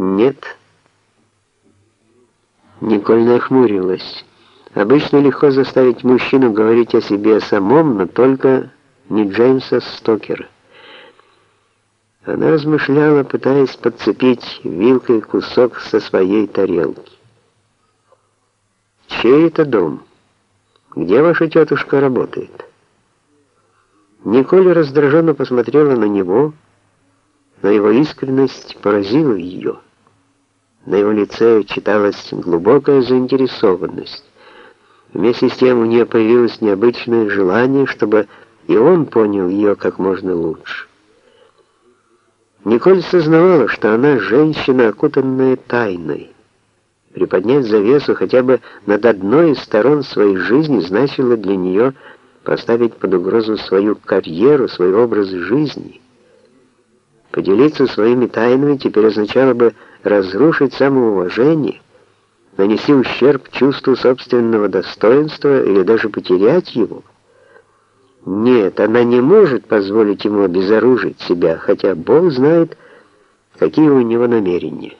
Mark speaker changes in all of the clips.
Speaker 1: Нет. Николь нахмурилась. Обычно легко заставить мужчину говорить о себе самом, но только не Джеймса Стокера. Она размышляла, пытаясь подцепить вилкой кусок со своей тарелки. «Чей это дом? Где ваша тетушка работает?» Николь раздраженно посмотрела на него, но его искренность поразила ее. На его лице читалась глубокая заинтересованность. Вместе с тем у нее появилось необычное желание, чтобы и он понял ее как можно лучше. Николь сознавала, что она женщина, окутанная тайной. Приподнять завесу хотя бы над одной из сторон своей жизни значило для нее поставить под угрозу свою карьеру, свой образ жизни. Поделиться своими тайнами теперь означало бы разрушить самоуважение, нанести ущерб чувству собственного достоинства или даже потерять его. Нет, она не может позволить ему обезоружить себя, хотя Бог знает, какие у него намерения.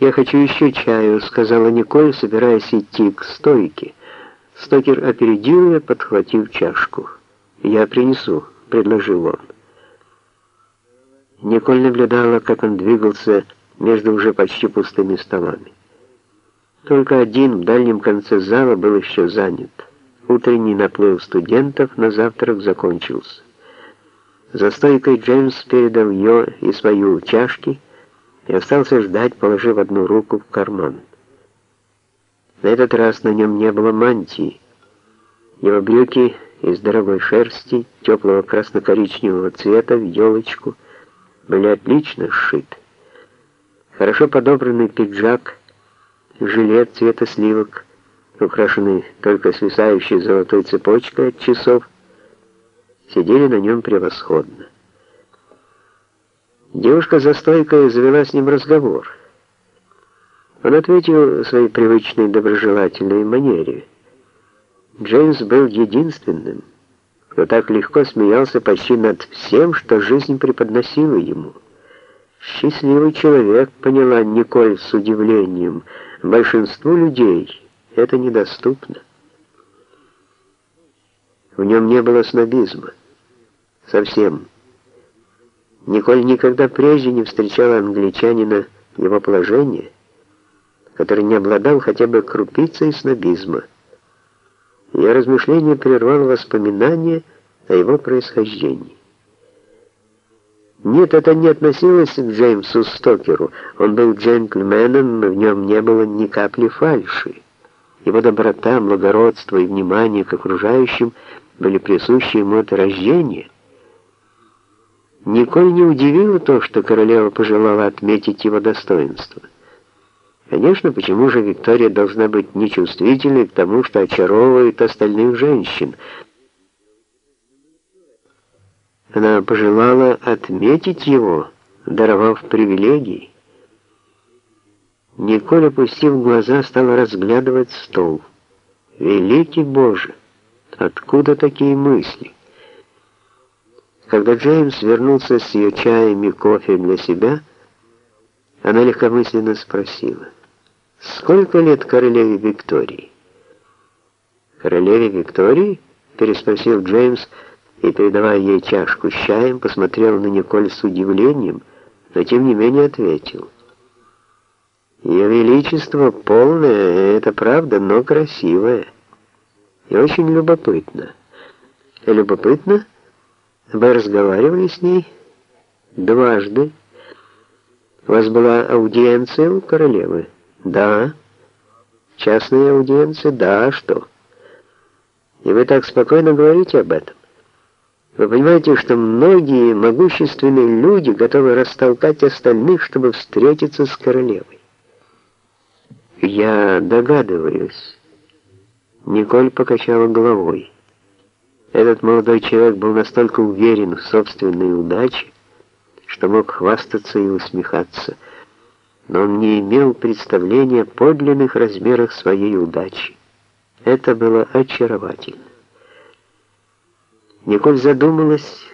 Speaker 1: «Я хочу еще чаю», — сказала Николь, собираясь идти к стойке. Стокер опередил ее, подхватив чашку. «Я принесу», — предложил он. Николь наблюдала, как он двигался между уже почти пустыми столами. Только один в дальнем конце зала был еще занят. Утренний наплыв студентов на завтрак закончился. За стойкой Джеймс передал ее и свою чашки и остался ждать, положив одну руку в карман. На этот раз на нем не было мантии. Его брюки из дорогой шерсти, теплого красно-коричневого цвета в елочку, были отлично сшиты. Хорошо подобранный пиджак, жилет цвета сливок — украшенный только свисающей золотой цепочкой от часов, сидели на нем превосходно. Девушка за стойкой завела с ним разговор. Он ответил своей привычной доброжелательной манере. Джеймс был единственным, кто так легко смеялся почти над всем, что жизнь преподносила ему. Счастливый человек, поняла Николь с удивлением, большинству людей — это недоступно. В нем не было снобизма. Совсем. Николь никогда прежде не встречала англичанина его положения, который не обладал хотя бы крупицей снобизма. Ее размышление прервало воспоминание о его происхождении. Нет, это не относилось к Джеймсу Стокеру. Он был джентльменом, но в нем не было ни капли фальши. Его доброта, благородство и внимание к окружающим были присущи ему от рождения. Николь не удивило то, что королева пожелала отметить его достоинство. Конечно, почему же Виктория должна быть нечувствительной к тому, что очаровывает остальных женщин? Она пожелала отметить его, даровав привилегии. Николь, опустив глаза, стала разглядывать стол. «Великий Боже! Откуда такие мысли?» Когда Джеймс вернулся с ее чаем и кофе для себя, она легкомысленно спросила, «Сколько лет королеве Виктории?» «Королеве Виктории?» — переспросил Джеймс и, передавая ей чашку с чаем, посмотрел на Николь с удивлением, но тем не менее ответил, ее величество полное, это правда, но красивое. И очень любопытно. Любопытно? Вы разговаривали с ней? Дважды. У вас была аудиенция у королевы? Да. Частная аудиенция? Да, а что? И вы так спокойно говорите об этом. Вы понимаете, что многие могущественные люди готовы растолкать остальных, чтобы встретиться с королевой. «Я догадываюсь». Николь покачала головой. Этот молодой человек был настолько уверен в собственной удаче, что мог хвастаться и усмехаться, но он не имел представления о подлинных размерах своей удачи. Это было очаровательно. Николь задумалась,